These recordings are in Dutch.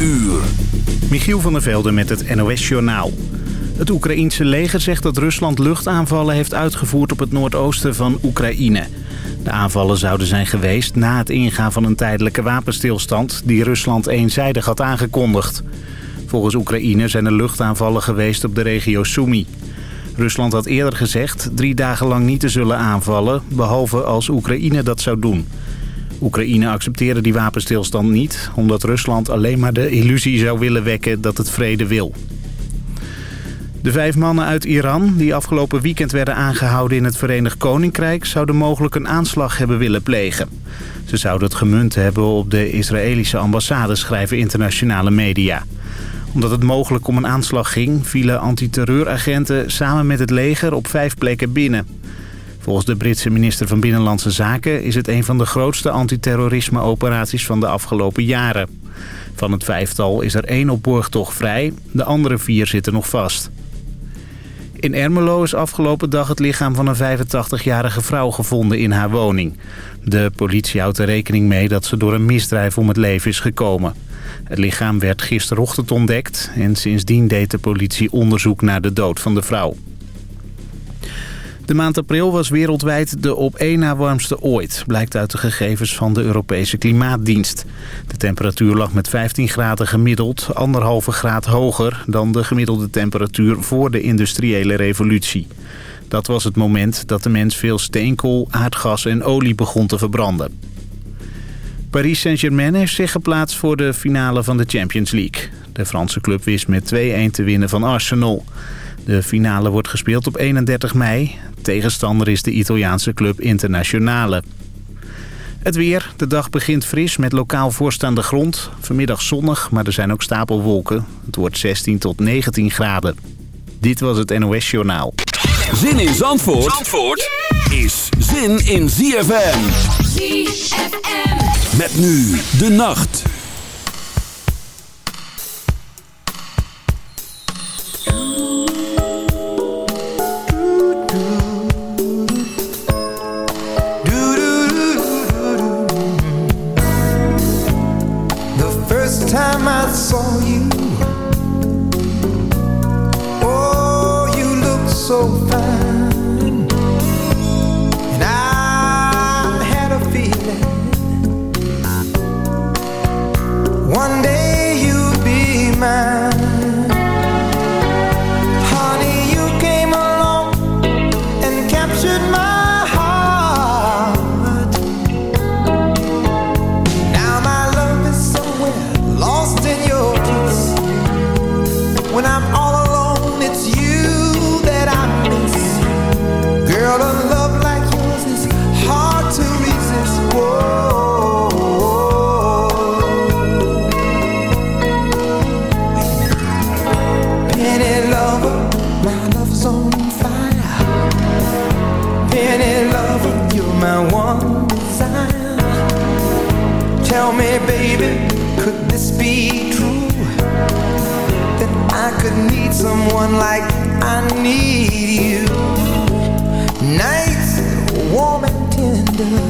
uur. Michiel van der Velde met het NOS-journaal. Het Oekraïense leger zegt dat Rusland luchtaanvallen heeft uitgevoerd op het noordoosten van Oekraïne. De aanvallen zouden zijn geweest na het ingaan van een tijdelijke wapenstilstand... die Rusland eenzijdig had aangekondigd. Volgens Oekraïne zijn er luchtaanvallen geweest op de regio Sumy. Rusland had eerder gezegd drie dagen lang niet te zullen aanvallen... behalve als Oekraïne dat zou doen... Oekraïne accepteerde die wapenstilstand niet... omdat Rusland alleen maar de illusie zou willen wekken dat het vrede wil. De vijf mannen uit Iran die afgelopen weekend werden aangehouden in het Verenigd Koninkrijk... zouden mogelijk een aanslag hebben willen plegen. Ze zouden het gemunt hebben op de Israëlische ambassade, schrijven internationale media. Omdat het mogelijk om een aanslag ging, vielen antiterreuragenten samen met het leger op vijf plekken binnen. Volgens de Britse minister van Binnenlandse Zaken is het een van de grootste antiterrorisme-operaties van de afgelopen jaren. Van het vijftal is er één op borgtocht vrij, de andere vier zitten nog vast. In Ermelo is afgelopen dag het lichaam van een 85-jarige vrouw gevonden in haar woning. De politie houdt er rekening mee dat ze door een misdrijf om het leven is gekomen. Het lichaam werd gisterochtend ontdekt en sindsdien deed de politie onderzoek naar de dood van de vrouw. De maand april was wereldwijd de op één na warmste ooit, blijkt uit de gegevens van de Europese Klimaatdienst. De temperatuur lag met 15 graden gemiddeld, anderhalve graad hoger dan de gemiddelde temperatuur voor de industriële revolutie. Dat was het moment dat de mens veel steenkool, aardgas en olie begon te verbranden. Paris Saint-Germain heeft zich geplaatst voor de finale van de Champions League. De Franse club wist met 2-1 te winnen van Arsenal. De finale wordt gespeeld op 31 mei. Tegenstander is de Italiaanse club Internationale. Het weer. De dag begint fris met lokaal voorstaande grond. Vanmiddag zonnig, maar er zijn ook stapelwolken. Het wordt 16 tot 19 graden. Dit was het NOS Journaal. Zin in Zandvoort, Zandvoort is zin in ZFM. ZFM. Met nu de nacht. so. me, baby, could this be true? That I could need someone like I need you. Nights warm and tender,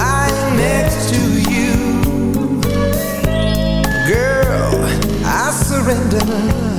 lying next to you. Girl, I surrender.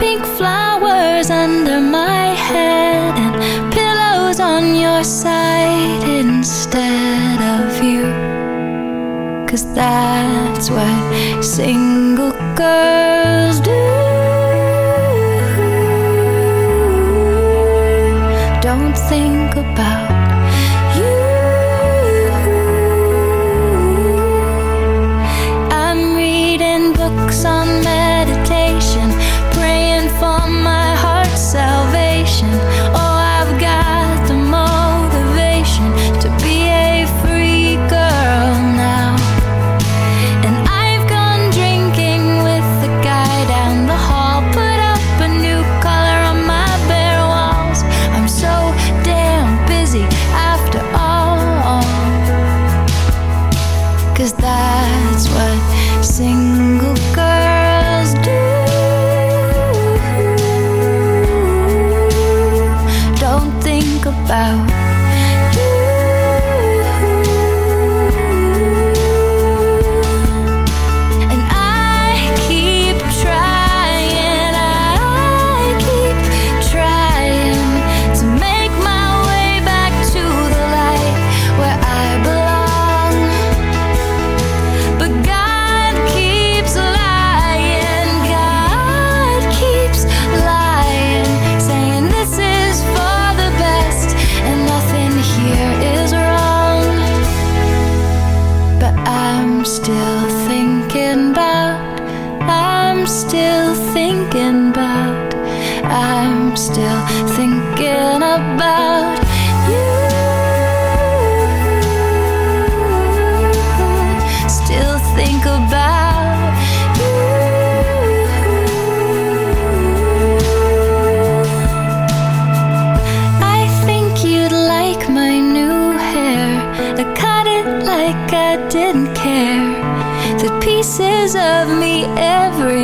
pink flowers under my head and pillows on your side instead of you. Cause that's what single girls do. Don't think about of me every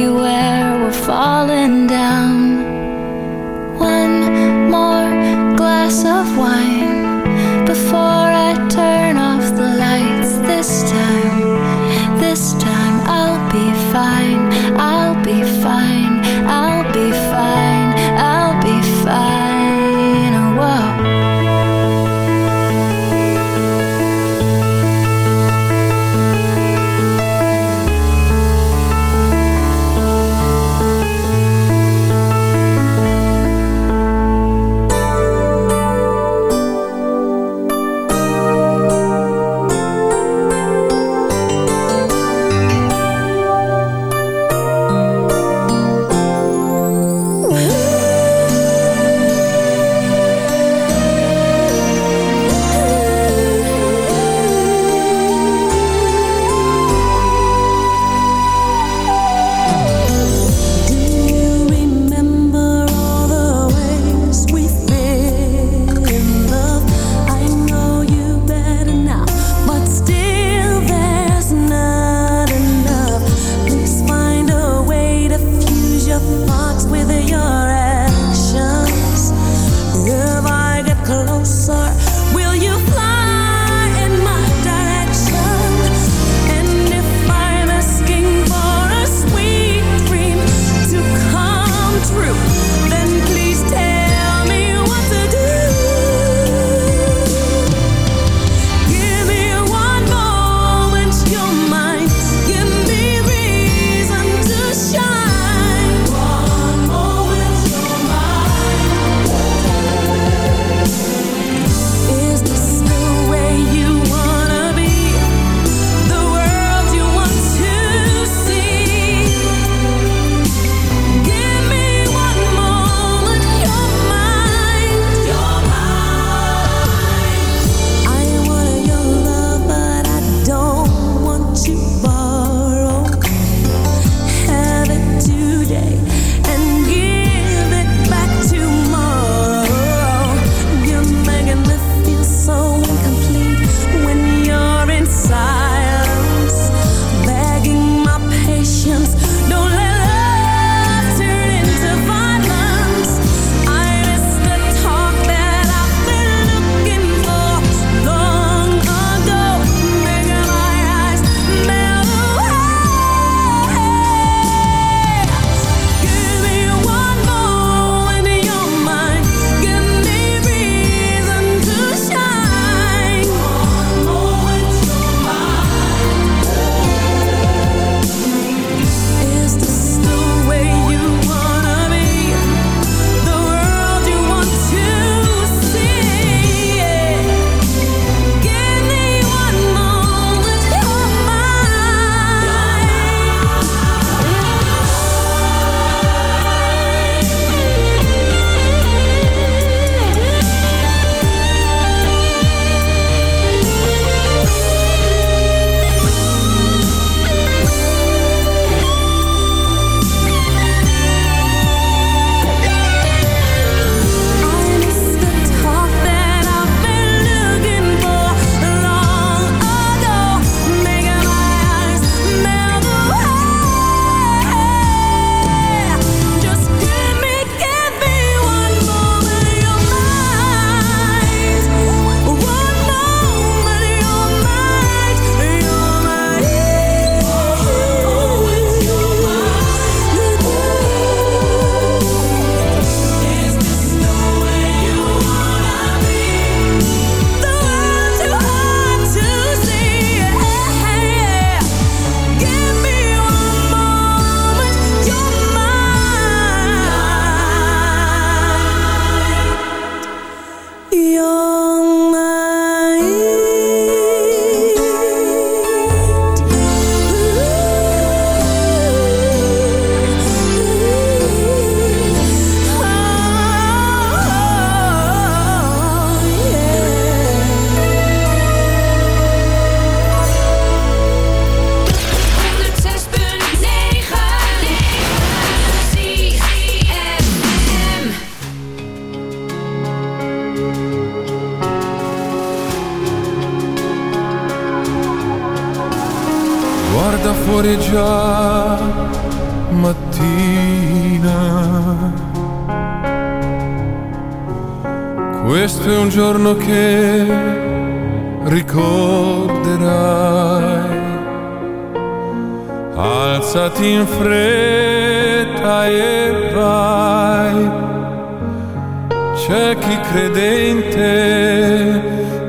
c'è chi credente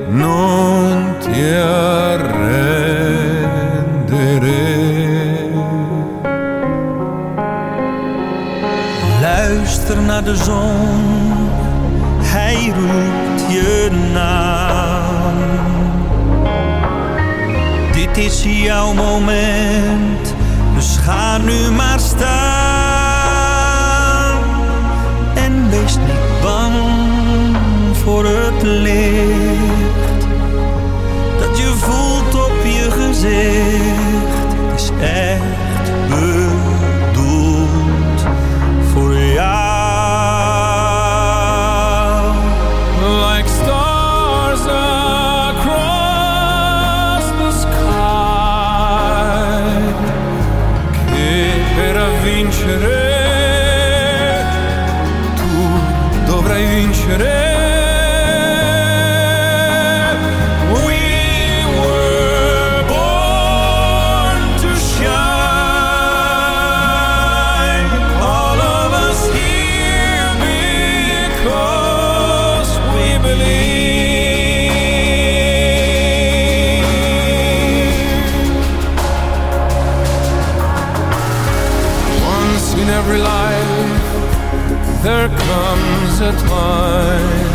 non ti arrendere. Luister naar de zon, hij roept je naam. Dit is jouw moment, dus ga nu maar. a time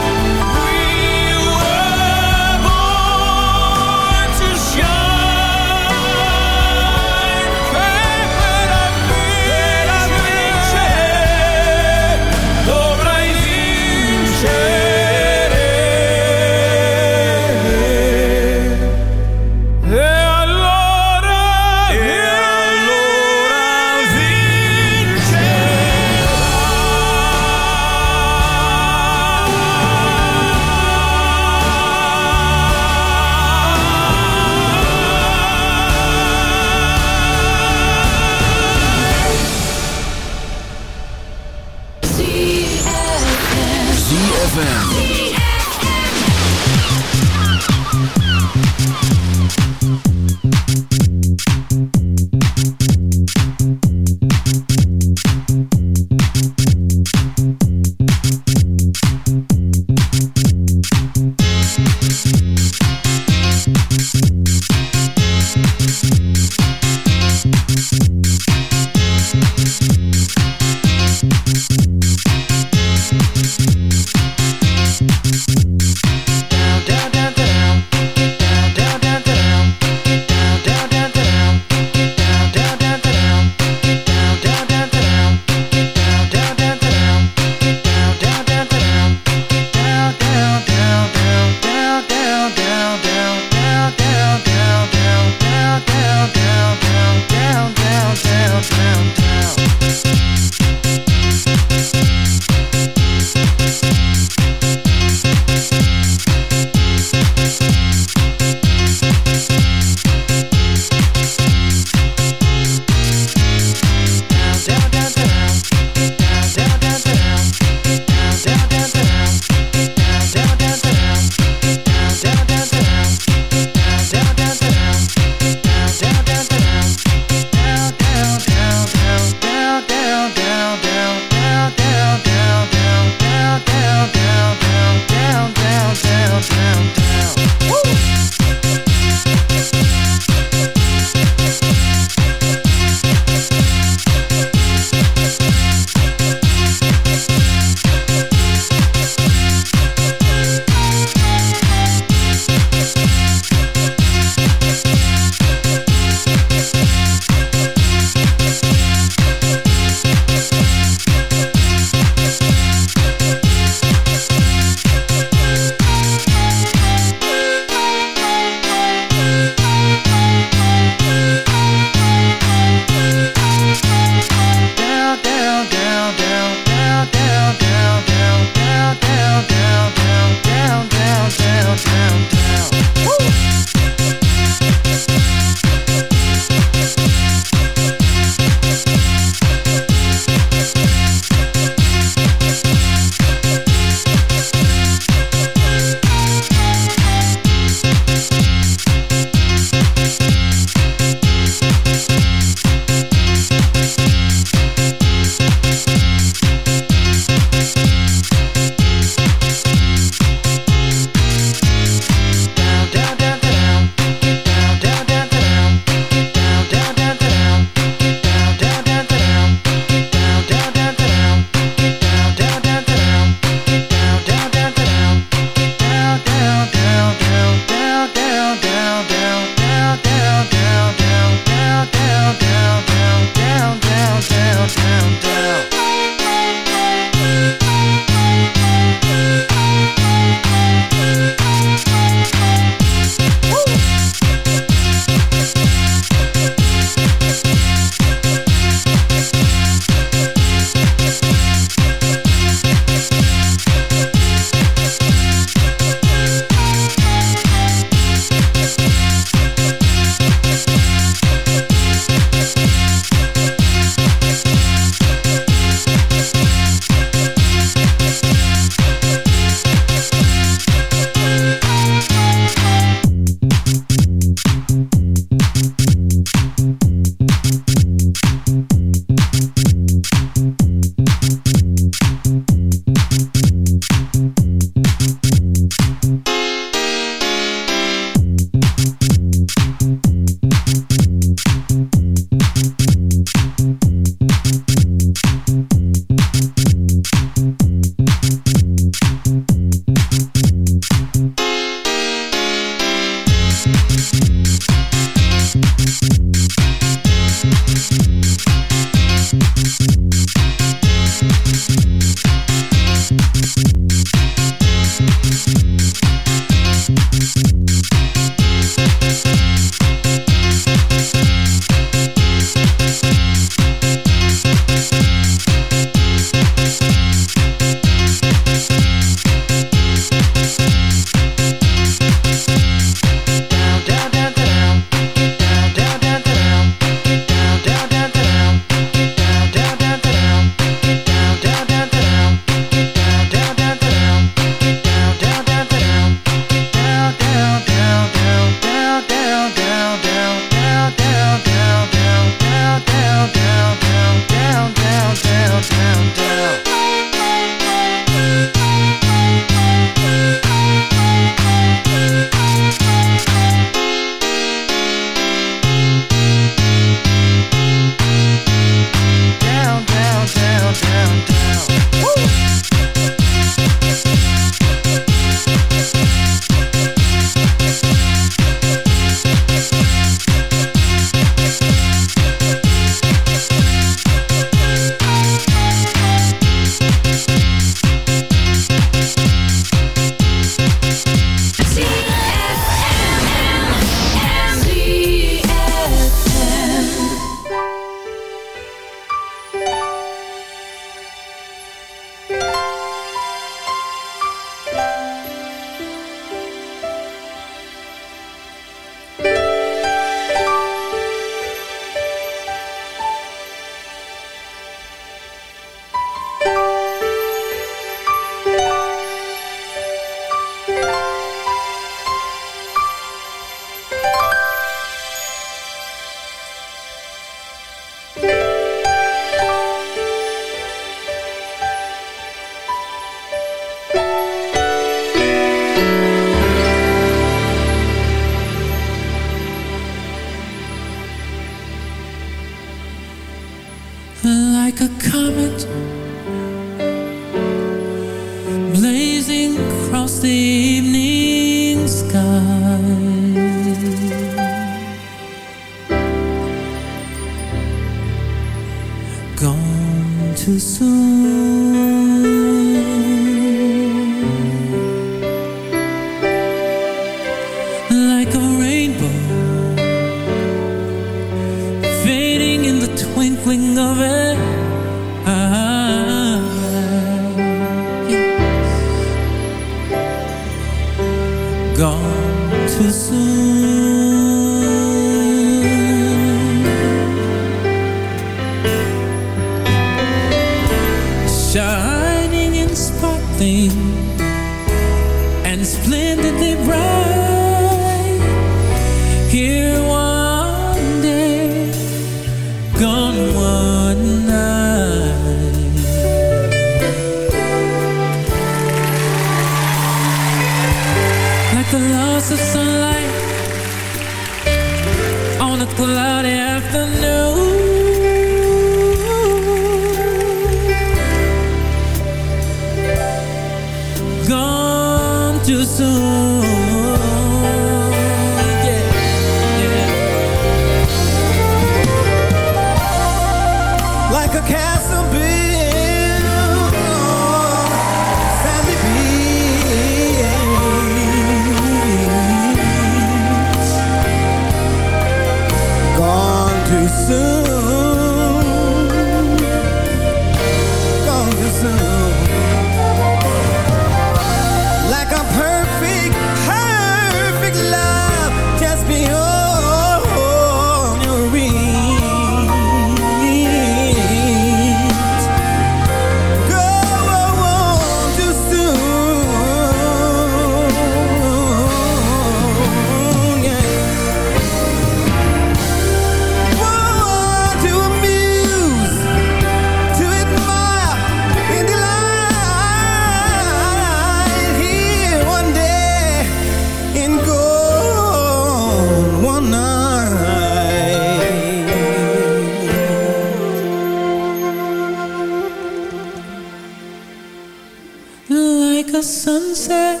sunset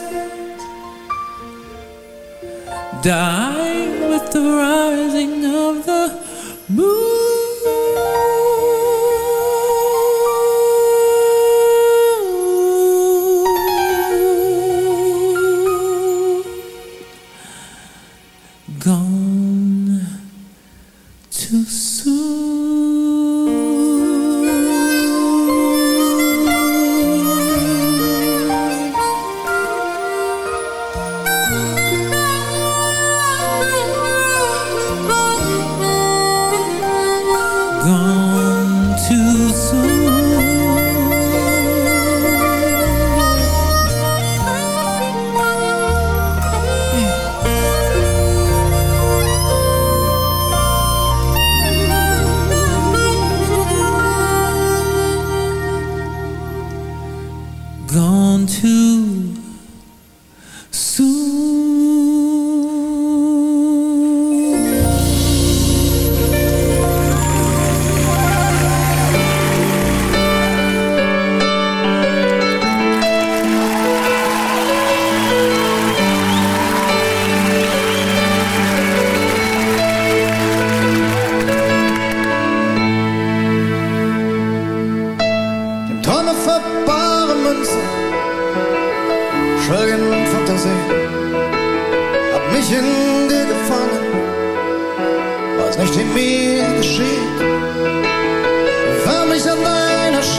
dying with the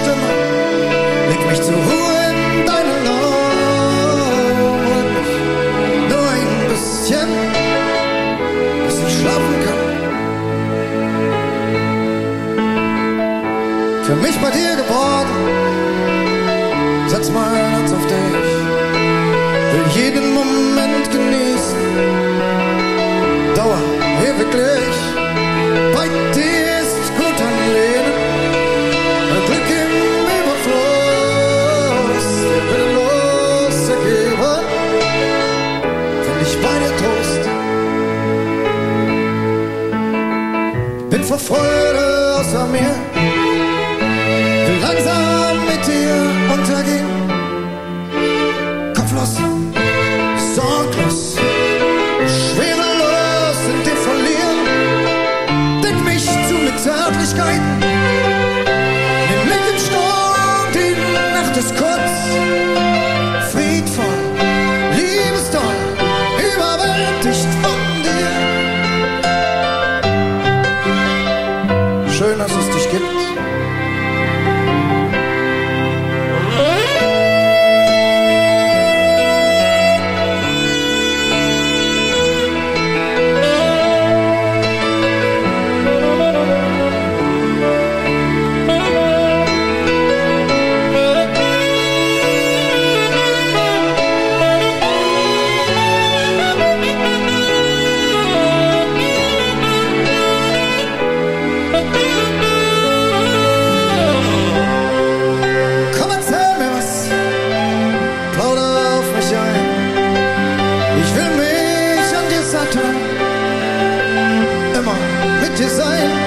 tonight. Satan, immer mit.